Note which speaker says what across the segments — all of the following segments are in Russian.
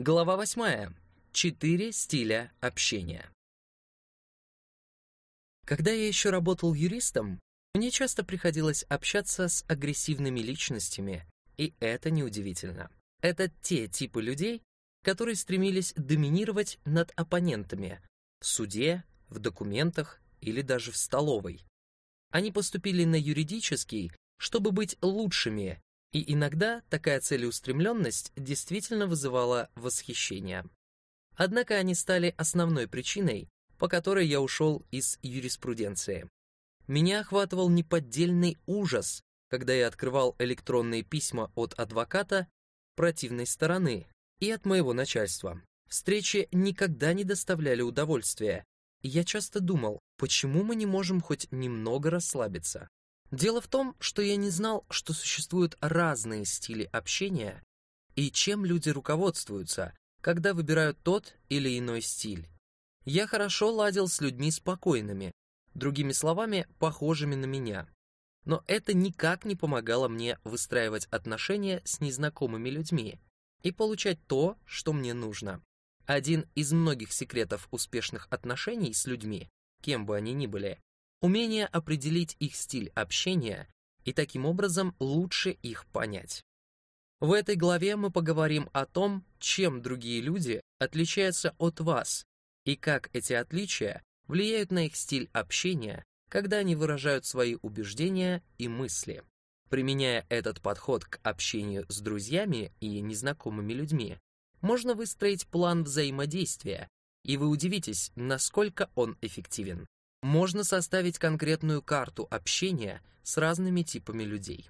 Speaker 1: Глава 8. Четыре стиля общения. Когда я еще работал юристом, мне часто приходилось общаться с агрессивными личностями, и это неудивительно. Это те типы людей, которые стремились доминировать над оппонентами в суде, в документах или даже в столовой. Они поступили на юридический, чтобы быть лучшими и иногда такая целеустремленность действительно вызывала восхищение. Однако они стали основной причиной, по которой я ушел из юриспруденции. Меня охватывал неподдельный ужас, когда я открывал электронные письма от адвоката противной стороны и от моего начальства. Встречи никогда не доставляли удовольствия, я часто думал, почему мы не можем хоть немного расслабиться. Дело в том, что я не знал, что существуют разные стили общения и чем люди руководствуются, когда выбирают тот или иной стиль. Я хорошо ладил с людьми спокойными, другими словами, похожими на меня. Но это никак не помогало мне выстраивать отношения с незнакомыми людьми и получать то, что мне нужно. Один из многих секретов успешных отношений с людьми, кем бы они ни были, умение определить их стиль общения и таким образом лучше их понять. В этой главе мы поговорим о том, чем другие люди отличаются от вас и как эти отличия влияют на их стиль общения, когда они выражают свои убеждения и мысли. Применяя этот подход к общению с друзьями и незнакомыми людьми, можно выстроить план взаимодействия, и вы удивитесь, насколько он эффективен можно составить конкретную карту общения с разными типами людей.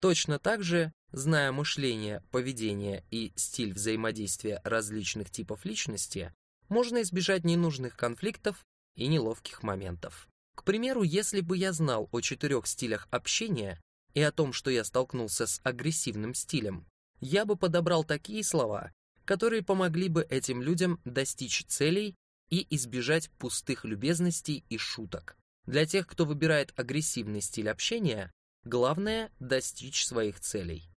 Speaker 1: Точно так же, зная мышление, поведение и стиль взаимодействия различных типов личности, можно избежать ненужных конфликтов и неловких моментов. К примеру, если бы я знал о четырех стилях общения и о том, что я столкнулся с агрессивным стилем, я бы подобрал такие слова, которые помогли бы этим людям достичь целей и избежать пустых любезностей и шуток. Для тех, кто выбирает агрессивный стиль общения, главное – достичь своих целей.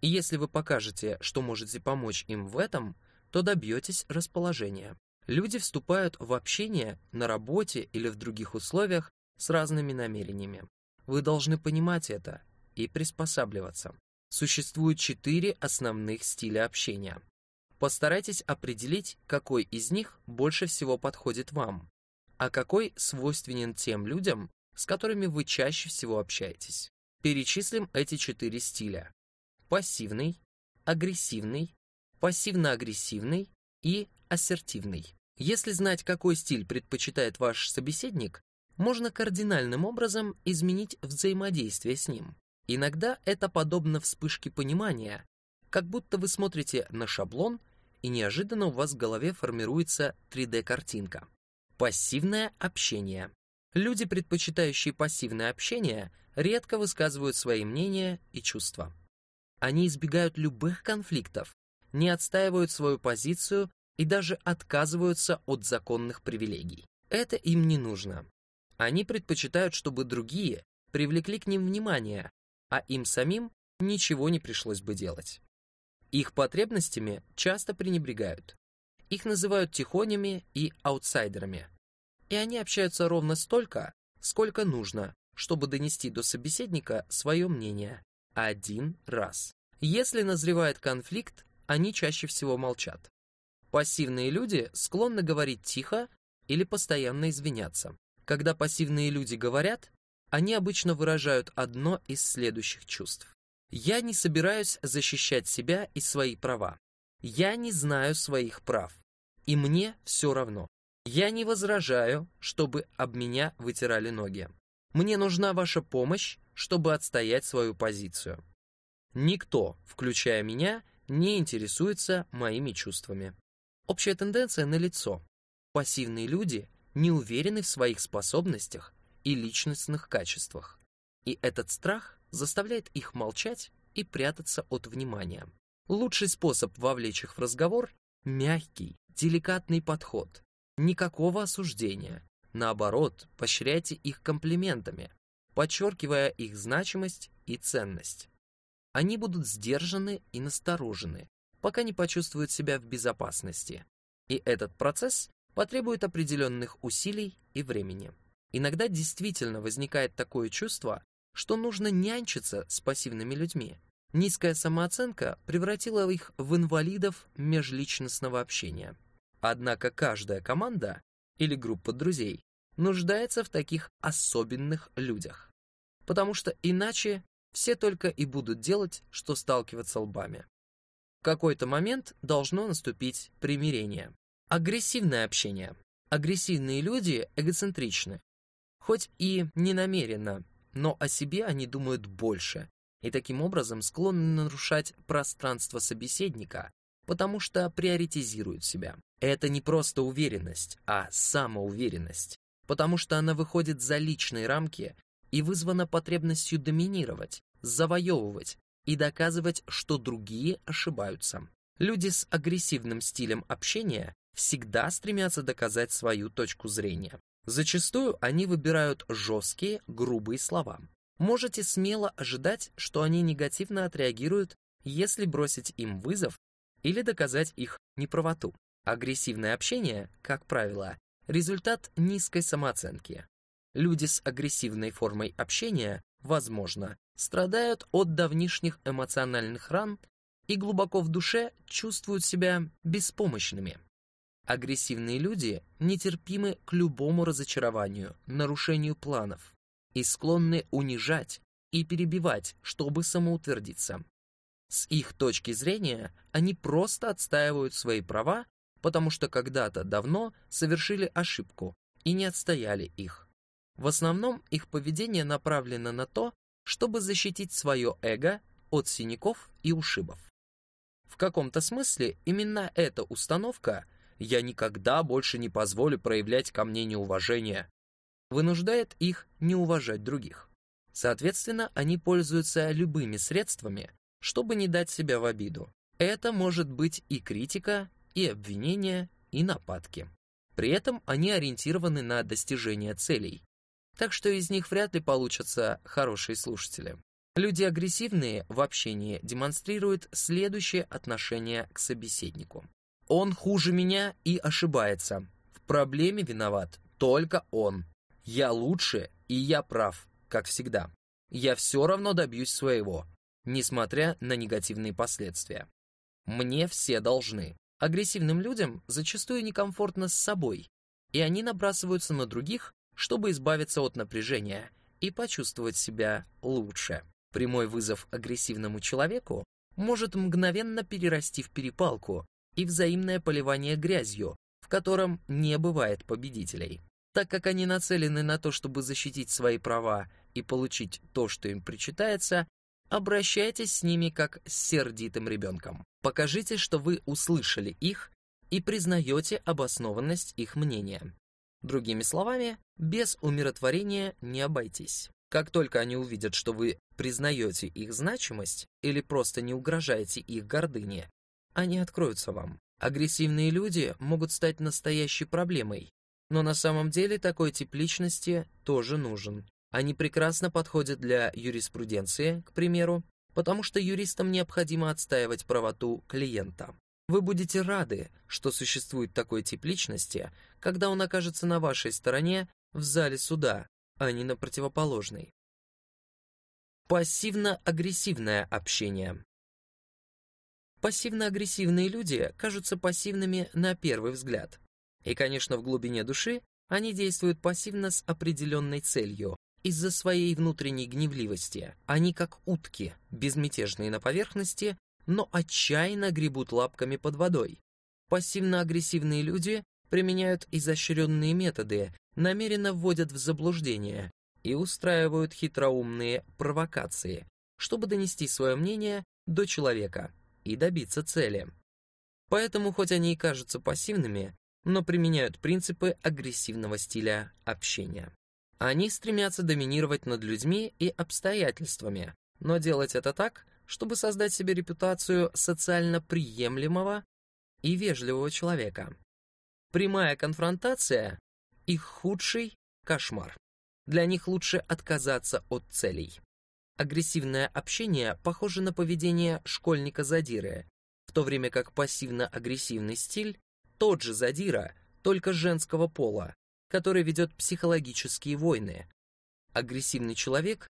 Speaker 1: И если вы покажете, что можете помочь им в этом, то добьетесь расположения. Люди вступают в общение на работе или в других условиях с разными намерениями. Вы должны понимать это и приспосабливаться. Существует четыре основных стиля общения. Постарайтесь определить, какой из них больше всего подходит вам, а какой свойственен тем людям, с которыми вы чаще всего общаетесь. Перечислим эти четыре стиля. Пассивный, агрессивный, пассивно-агрессивный и ассертивный. Если знать, какой стиль предпочитает ваш собеседник, можно кардинальным образом изменить взаимодействие с ним. Иногда это подобно вспышке понимания, как будто вы смотрите на шаблон и неожиданно у вас в голове формируется 3D-картинка. Пассивное общение. Люди, предпочитающие пассивное общение, редко высказывают свои мнения и чувства. Они избегают любых конфликтов, не отстаивают свою позицию и даже отказываются от законных привилегий. Это им не нужно. Они предпочитают, чтобы другие привлекли к ним внимание, а им самим ничего не пришлось бы делать. Их потребностями часто пренебрегают. Их называют тихонями и аутсайдерами. И они общаются ровно столько, сколько нужно, чтобы донести до собеседника свое мнение. Один раз. Если назревает конфликт, они чаще всего молчат. Пассивные люди склонны говорить тихо или постоянно извиняться. Когда пассивные люди говорят, они обычно выражают одно из следующих чувств. Я не собираюсь защищать себя и свои права. Я не знаю своих прав. И мне все равно. Я не возражаю, чтобы об меня вытирали ноги. Мне нужна ваша помощь, чтобы отстоять свою позицию. Никто, включая меня, не интересуется моими чувствами. Общая тенденция налицо. Пассивные люди не уверены в своих способностях и личностных качествах. И этот страх заставляет их молчать и прятаться от внимания. Лучший способ вовлечь их в разговор – мягкий, деликатный подход. Никакого осуждения. Наоборот, поощряйте их комплиментами, подчеркивая их значимость и ценность. Они будут сдержаны и насторожены, пока не почувствуют себя в безопасности. И этот процесс потребует определенных усилий и времени. Иногда действительно возникает такое чувство, что нужно нянчиться с пассивными людьми. Низкая самооценка превратила их в инвалидов межличностного общения. Однако каждая команда или группа друзей нуждается в таких особенных людях. Потому что иначе все только и будут делать, что сталкиваться лбами. В какой-то момент должно наступить примирение. Агрессивное общение. Агрессивные люди эгоцентричны. Хоть и не намеренно, но о себе они думают больше и таким образом склонны нарушать пространство собеседника, потому что приоритизируют себя. Это не просто уверенность, а самоуверенность, потому что она выходит за личные рамки и вызвана потребностью доминировать, завоевывать и доказывать, что другие ошибаются. Люди с агрессивным стилем общения всегда стремятся доказать свою точку зрения. Зачастую они выбирают жесткие, грубые слова. Можете смело ожидать, что они негативно отреагируют, если бросить им вызов или доказать их неправоту. Агрессивное общение, как правило, результат низкой самооценки. Люди с агрессивной формой общения, возможно, страдают от давнишних эмоциональных ран и глубоко в душе чувствуют себя беспомощными. Агрессивные люди нетерпимы к любому разочарованию, нарушению планов и склонны унижать и перебивать, чтобы самоутвердиться. С их точки зрения они просто отстаивают свои права, потому что когда-то давно совершили ошибку и не отстояли их. В основном их поведение направлено на то, чтобы защитить свое эго от синяков и ушибов. В каком-то смысле именно эта установка «я никогда больше не позволю проявлять ко мне неуважение» вынуждает их не уважать других. Соответственно, они пользуются любыми средствами, чтобы не дать себя в обиду. Это может быть и критика, и обвинение, и нападки. При этом они ориентированы на достижение целей, так что из них вряд ли получатся хорошие слушатели. Люди агрессивные в общении демонстрируют следующее отношение к собеседнику. Он хуже меня и ошибается. В проблеме виноват только он. Я лучше, и я прав, как всегда. Я все равно добьюсь своего, несмотря на негативные последствия. Мне все должны. Агрессивным людям зачастую некомфортно с собой, и они набрасываются на других, чтобы избавиться от напряжения и почувствовать себя лучше. Прямой вызов агрессивному человеку может мгновенно перерасти в перепалку и взаимное поливание грязью, в котором не бывает победителей. Так как они нацелены на то, чтобы защитить свои права и получить то, что им причитается, обращайтесь с ними как с сердитым ребенком. Покажите, что вы услышали их и признаете обоснованность их мнения. Другими словами, без умиротворения не обойтись. Как только они увидят, что вы признаете их значимость или просто не угрожаете их гордыне, они откроются вам. Агрессивные люди могут стать настоящей проблемой, но на самом деле такой тип личности тоже нужен. Они прекрасно подходят для юриспруденции, к примеру, потому что юристам необходимо отстаивать правоту клиента. Вы будете рады, что существует такой тип личности, когда он окажется на вашей стороне в зале суда, а не на противоположной. Пассивно-агрессивное общение. Пассивно-агрессивные люди кажутся пассивными на первый взгляд. И, конечно, в глубине души они действуют пассивно с определенной целью, из-за своей внутренней гневливости они как утки, безмятежные на поверхности, но отчаянно гребут лапками под водой. Пассивно-агрессивные люди применяют изощренные методы, намеренно вводят в заблуждение и устраивают хитроумные провокации, чтобы донести свое мнение до человека и добиться цели. Поэтому, хоть они и кажутся пассивными, но применяют принципы агрессивного стиля общения. Они стремятся доминировать над людьми и обстоятельствами, но делать это так, чтобы создать себе репутацию социально приемлемого и вежливого человека. Прямая конфронтация — их худший кошмар. Для них лучше отказаться от целей. Агрессивное общение похоже на поведение школьника-задиры. в то время как пассивно-агрессивный стиль — тот же задира, только женского пола, который ведет психологические войны. Агрессивный человек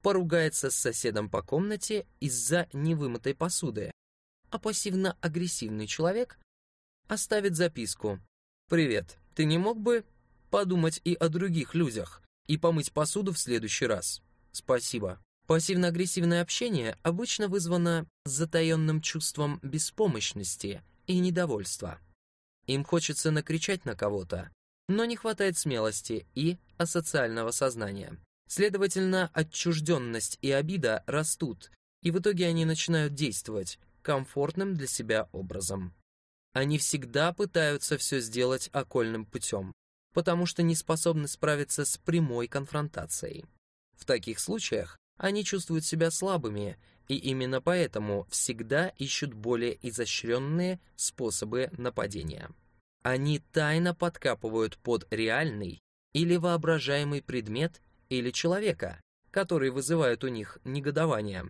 Speaker 1: поругается с соседом по комнате из-за невымытой посуды, а пассивно-агрессивный человек оставит записку «Привет, ты не мог бы подумать и о других людях и помыть посуду в следующий раз? Спасибо». Пассивно-агрессивное общение обычно вызвано затаенным чувством беспомощности и недовольства. Им хочется накричать на кого-то, но не хватает смелости и асоциального сознания. Следовательно, отчужденность и обида растут, и в итоге они начинают действовать комфортным для себя образом. Они всегда пытаются все сделать окольным путем, потому что не способны справиться с прямой конфронтацией. В таких случаях они чувствуют себя слабыми, и именно поэтому всегда ищут более изощренные способы нападения. Они тайно подкапывают под реальный или воображаемый предмет или человека, который вызывает у них негодование.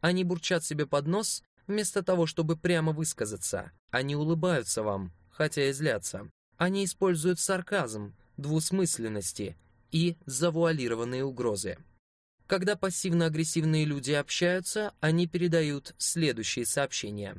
Speaker 1: Они бурчат себе под нос, вместо того, чтобы прямо высказаться. Они улыбаются вам, хотя и злятся. Они используют сарказм, двусмысленности и завуалированные угрозы. Когда пассивно-агрессивные люди общаются, они передают следующие сообщения.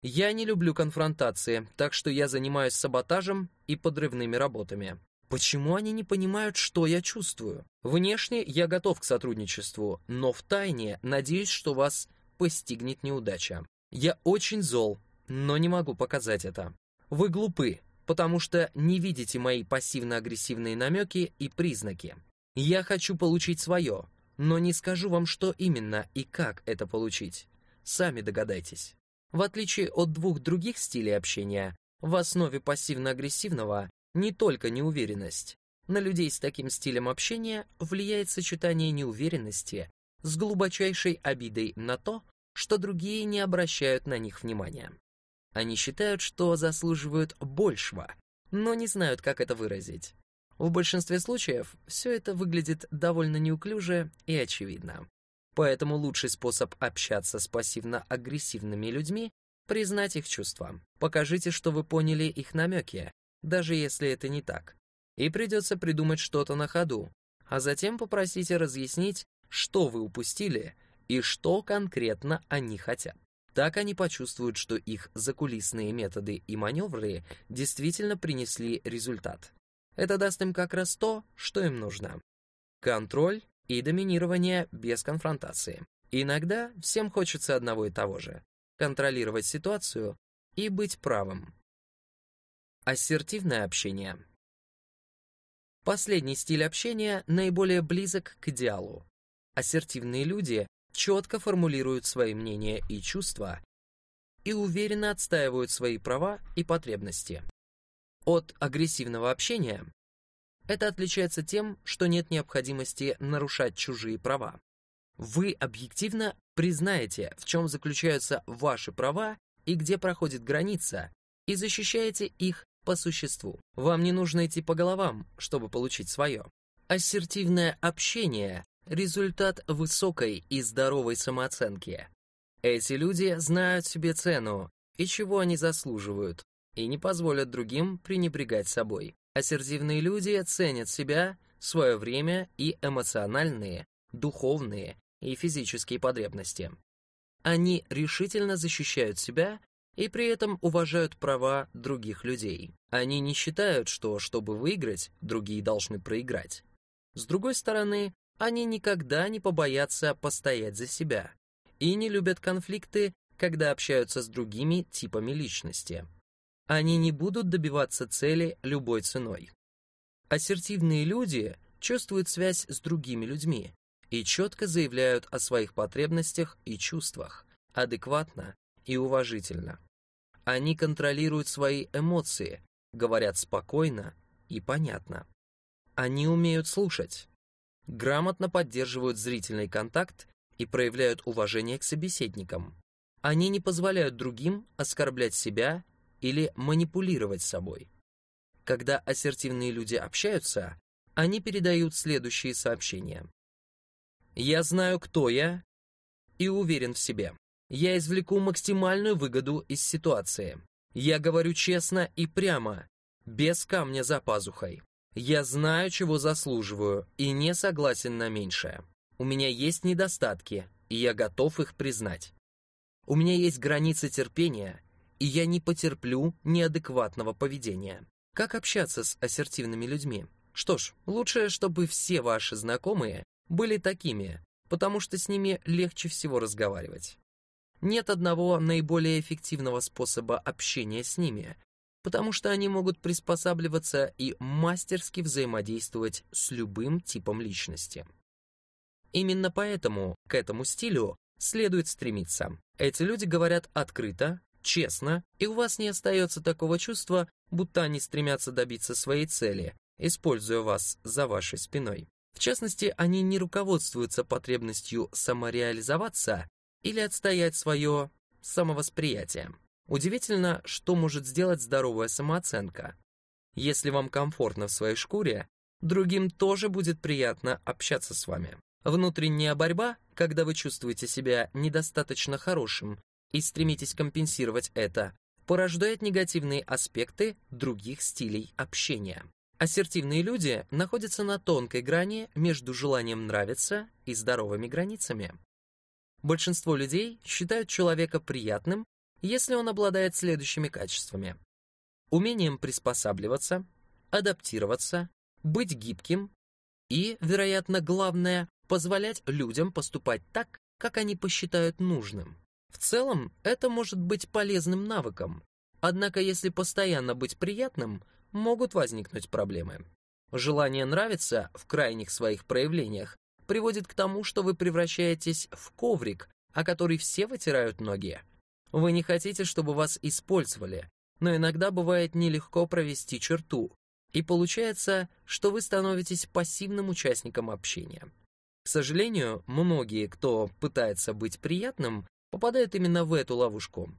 Speaker 1: «Я не люблю конфронтации, так что я занимаюсь саботажем и подрывными работами. Почему они не понимают, что я чувствую? Внешне я готов к сотрудничеству, но в тайне надеюсь, что вас постигнет неудача. Я очень зол, но не могу показать это. Вы глупы, потому что не видите мои пассивно-агрессивные намеки и признаки. Я хочу получить свое, но не скажу вам, что именно и как это получить. Сами догадайтесь. В отличие от двух других стилей общения, в основе пассивно-агрессивного не только неуверенность. На людей с таким стилем общения влияет сочетание неуверенности с глубочайшей обидой на то, что другие не обращают на них внимания. Они считают, что заслуживают большего, но не знают, как это выразить. В большинстве случаев все это выглядит довольно неуклюже и очевидно. Поэтому лучший способ общаться с пассивно-агрессивными людьми — признать их чувства. Покажите, что вы поняли их намеки, даже если это не так. И придется придумать что-то на ходу, а затем попросите разъяснить, что вы упустили и что конкретно они хотят. Так они почувствуют, что их закулисные методы и маневры действительно принесли результат. Это даст им как раз то, что им нужно. Контроль и доминирование без конфронтации. Иногда всем хочется одного и того же — контролировать ситуацию и быть правым. Ассертивное общение. Последний стиль общения наиболее близок к идеалу. Ассертивные люди четко формулируют свои мнения и чувства и уверенно отстаивают свои права и потребности. От агрессивного общения это отличается тем, что нет необходимости нарушать чужие права. Вы объективно признаете, в чем заключаются ваши права и где проходит граница, и защищаете их по существу. Вам не нужно идти по головам, чтобы получить свое. Ассертивное общение – результат высокой и здоровой самооценки. Эти люди знают себе цену и чего они заслуживают, и не позволят другим пренебрегать собой. Ассертивные люди ценят себя, свое время и эмоциональные, духовные и физические потребности. Они решительно защищают себя и при этом уважают права других людей. Они не считают, что, чтобы выиграть, другие должны проиграть. С другой стороны, они никогда не побоятся постоять за себя и не любят конфликты, когда общаются с другими типами личности. Они не будут добиваться цели любой ценой. Ассертивные люди чувствуют связь с другими людьми и четко заявляют о своих потребностях и чувствах, адекватно и уважительно. Они контролируют свои эмоции, говорят спокойно и понятно. Они умеют слушать, грамотно поддерживают зрительный контакт и проявляют уважение к собеседникам. Они не позволяют другим оскорблять себя или манипулировать собой. Когда ассертивные люди общаются, они передают следующие сообщения. «Я знаю, кто я, и уверен в себе. Я извлеку максимальную выгоду из ситуации. Я говорю честно и прямо, без камня за пазухой. Я знаю, чего заслуживаю, и не согласен на меньшее. У меня есть недостатки, и я готов их признать. У меня есть границы терпения, и я не потерплю неадекватного поведения. Как общаться с ассертивными людьми? Что ж, лучше, чтобы все ваши знакомые были такими, потому что с ними легче всего разговаривать. Нет одного наиболее эффективного способа общения с ними, потому что они могут приспосабливаться и мастерски взаимодействовать с любым типом личности. Именно поэтому к этому стилю следует стремиться. Эти люди говорят открыто, честно, и у вас не остается такого чувства, будто они стремятся добиться своей цели, используя вас за вашей спиной. В частности, они не руководствуются потребностью самореализоваться или отстоять свое самовосприятие. Удивительно, что может сделать здоровая самооценка. Если вам комфортно в своей шкуре, другим тоже будет приятно общаться с вами. Внутренняя борьба, когда вы чувствуете себя недостаточно хорошим и стремитесь компенсировать это, порождает негативные аспекты других стилей общения. Ассертивные люди находятся на тонкой грани между желанием нравиться и здоровыми границами. Большинство людей считают человека приятным, если он обладает следующими качествами. Умением приспосабливаться, адаптироваться, быть гибким и, вероятно, главное, позволять людям поступать так, как они посчитают нужным. В целом, это может быть полезным навыком, однако если постоянно быть приятным, могут возникнуть проблемы. Желание нравиться в крайних своих проявлениях приводит к тому, что вы превращаетесь в коврик, о который все вытирают ноги. Вы не хотите, чтобы вас использовали, но иногда бывает нелегко провести черту, и получается, что вы становитесь пассивным участником общения. К сожалению, многие, кто пытается быть приятным, попадают именно в эту ловушку.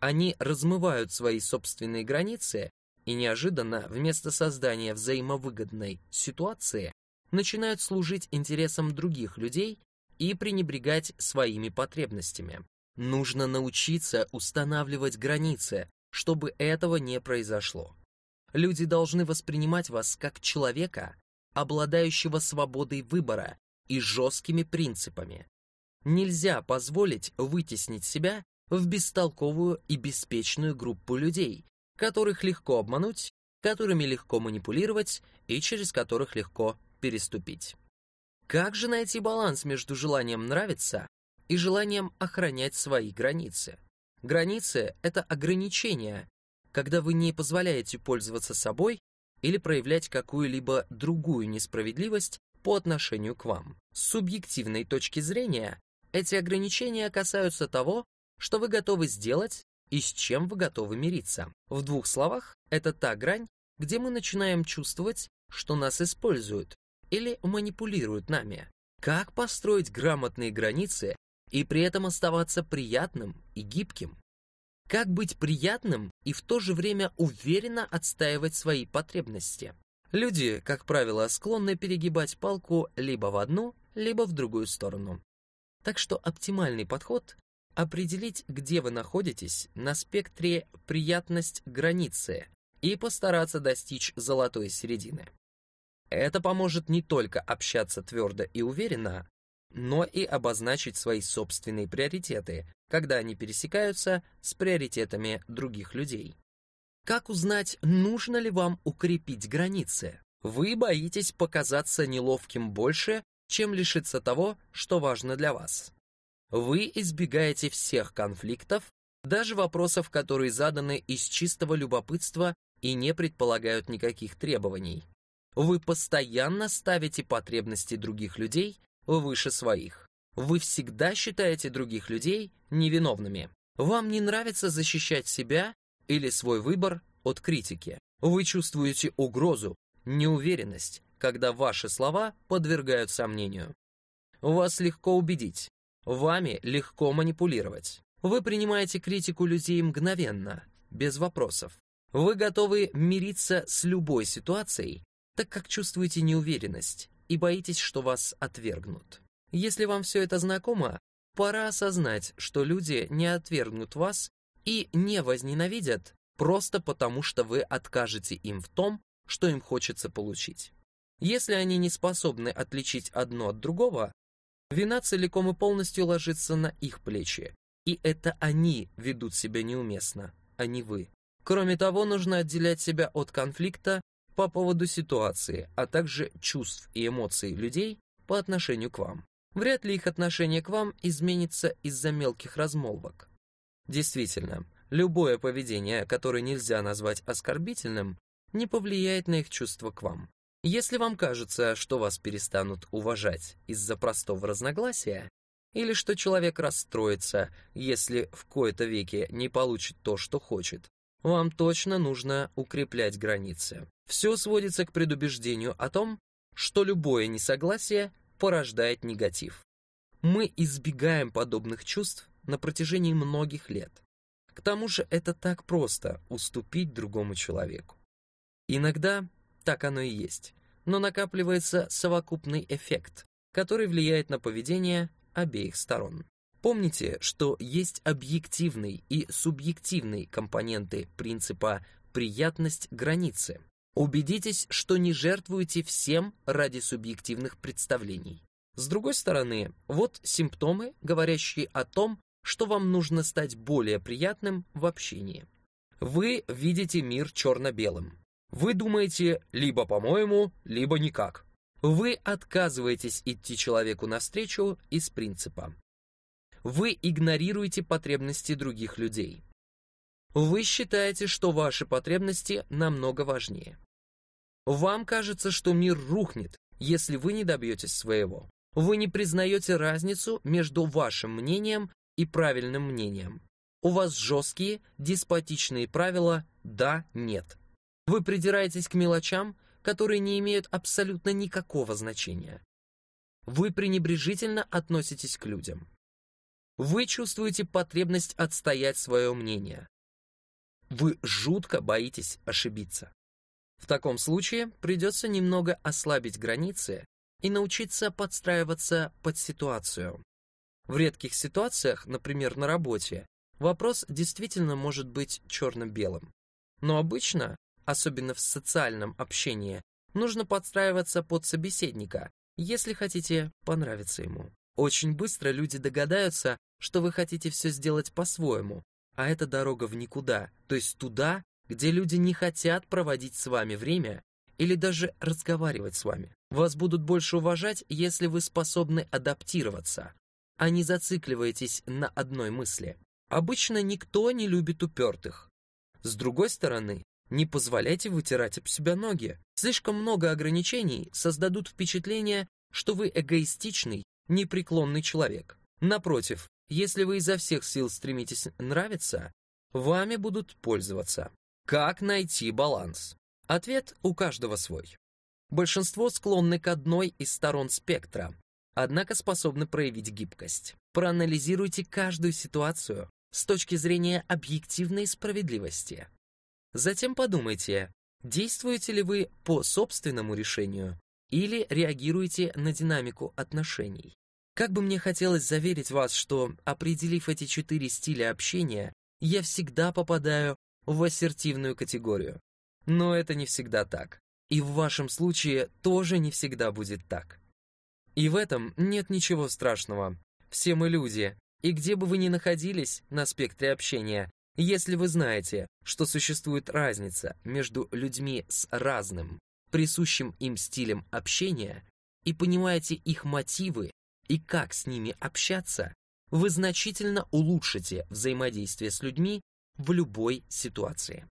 Speaker 1: Они размывают свои собственные границы и неожиданно вместо создания взаимовыгодной ситуации начинают служить интересам других людей и пренебрегать своими потребностями. Нужно научиться устанавливать границы, чтобы этого не произошло. Люди должны воспринимать вас как человека, обладающего свободой выбора и жесткими принципами. Нельзя позволить вытеснить себя в бестолковую и беспечную группу людей, которых легко обмануть, которыми легко манипулировать и через которых легко переступить. Как же найти баланс между желанием нравиться и желанием охранять свои границы? Границы — это ограничения, когда вы не позволяете пользоваться собой или проявлять какую-либо другую несправедливость по отношению к вам. С субъективной точки зрения, эти ограничения касаются того, что вы готовы сделать и с чем вы готовы мириться. В двух словах, это та грань, где мы начинаем чувствовать, что нас используют или манипулируют нами. Как построить грамотные границы и при этом оставаться приятным и гибким? Как быть приятным и в то же время уверенно отстаивать свои потребности? Люди, как правило, склонны перегибать палку либо в одну, либо в другую сторону. Так что оптимальный подход определить, где вы находитесь на спектре приятность-границы и постараться достичь золотой середины. Это поможет не только общаться твердо и уверенно, но и обозначить свои собственные приоритеты, когда они пересекаются с приоритетами других людей. Как узнать, нужно ли вам укрепить границы? Вы боитесь показаться неловким больше, чем лишиться того, что важно для вас. Вы избегаете всех конфликтов, даже вопросов, которые заданы из чистого любопытства и не предполагают никаких требований. Вы постоянно ставите потребности других людей выше своих. Вы всегда считаете других людей невиновными. Вам не нравится защищать себя или свой выбор от критики. Вы чувствуете угрозу, неуверенность, когда ваши слова подвергают сомнению. Вас легко убедить, Вами легко манипулировать. Вы принимаете критику людей мгновенно, без вопросов. Вы готовы мириться с любой ситуацией, так как чувствуете неуверенность и боитесь, что вас отвергнут. Если вам все это знакомо, Пора осознать, что люди не отвергнут вас и не возненавидят просто потому, что вы откажете им в том, что им хочется получить. Если они не способны отличить одно от другого, вина целиком и полностью ложится на их плечи, и это они ведут себя неуместно, а не вы. Кроме того, нужно отделять себя от конфликта по поводу ситуации, а также чувств и эмоций людей по отношению к вам. Вряд ли их отношение к вам изменится из-за мелких размолвок. Действительно, любое поведение, которое нельзя назвать оскорбительным, не повлияет на их чувства к вам. Если вам кажется, что вас перестанут уважать из-за простого разногласия, или что человек расстроится, если в кои-то веке не получит то, что хочет, вам точно нужно укреплять границы. Все сводится к предубеждению о том, что любое несогласие порождает негатив. Мы избегаем подобных чувств на протяжении многих лет. К тому же это так просто — уступить другому человеку. Иногда так оно и есть, но накапливается совокупный эффект, который влияет на поведение обеих сторон. Помните, что есть объективный и субъективный компоненты принципа «приятность границы». Убедитесь, что не жертвуете всем ради субъективных представлений. С другой стороны, вот симптомы, говорящие о том, что вам нужно стать более приятным в общении. Вы видите мир черно-белым. Вы думаете либо по-моему, либо никак. Вы отказываетесь идти человеку навстречу из принципа. Вы игнорируете потребности других людей. Вы считаете, что ваши потребности намного важнее. Вам кажется, что мир рухнет, если вы не добьетесь своего. Вы не признаете разницу между вашим мнением и правильным мнением. У вас жесткие, деспотичные правила «да», «нет». Вы придираетесь к мелочам, которые не имеют абсолютно никакого значения. Вы пренебрежительно относитесь к людям. Вы чувствуете потребность отстоять свое мнение. Вы жутко боитесь ошибиться. В таком случае придется немного ослабить границы и научиться подстраиваться под ситуацию. В редких ситуациях, например, на работе, вопрос действительно может быть черно-белым. Но обычно особенно в социальном общении, нужно подстраиваться под собеседника, если хотите понравиться ему. Очень быстро люди догадаются, что вы хотите все сделать по-своему, а это дорога в никуда, то есть туда, где люди не хотят проводить с вами время или даже разговаривать с вами. Вас будут больше уважать, если вы способны адаптироваться, а не зацикливаетесь на одной мысли. Обычно никто не любит упертых. С другой стороны, не позволяйте вытирать об себя ноги. Слишком много ограничений создадут впечатление, что вы эгоистичный, непреклонный человек. Напротив, если вы изо всех сил стремитесь нравиться, вами будут пользоваться. Как найти баланс? Ответ у каждого свой. Большинство склонны к одной из сторон спектра, однако способны проявить гибкость. Проанализируйте каждую ситуацию с точки зрения объективной справедливости. Затем подумайте, действуете ли вы по собственному решению или реагируете на динамику отношений. Как бы мне хотелось заверить вас, что, определив эти четыре стиля общения, я всегда попадаю в ассертивную категорию. Но это не всегда так. И в вашем случае тоже не всегда будет так. И в этом нет ничего страшного. Все мы люди, и где бы вы ни находились на спектре общения, если вы знаете, что существует разница между людьми с разным, присущим им стилем общения, и понимаете их мотивы и как с ними общаться, вы значительно улучшите взаимодействие с людьми в любой ситуации.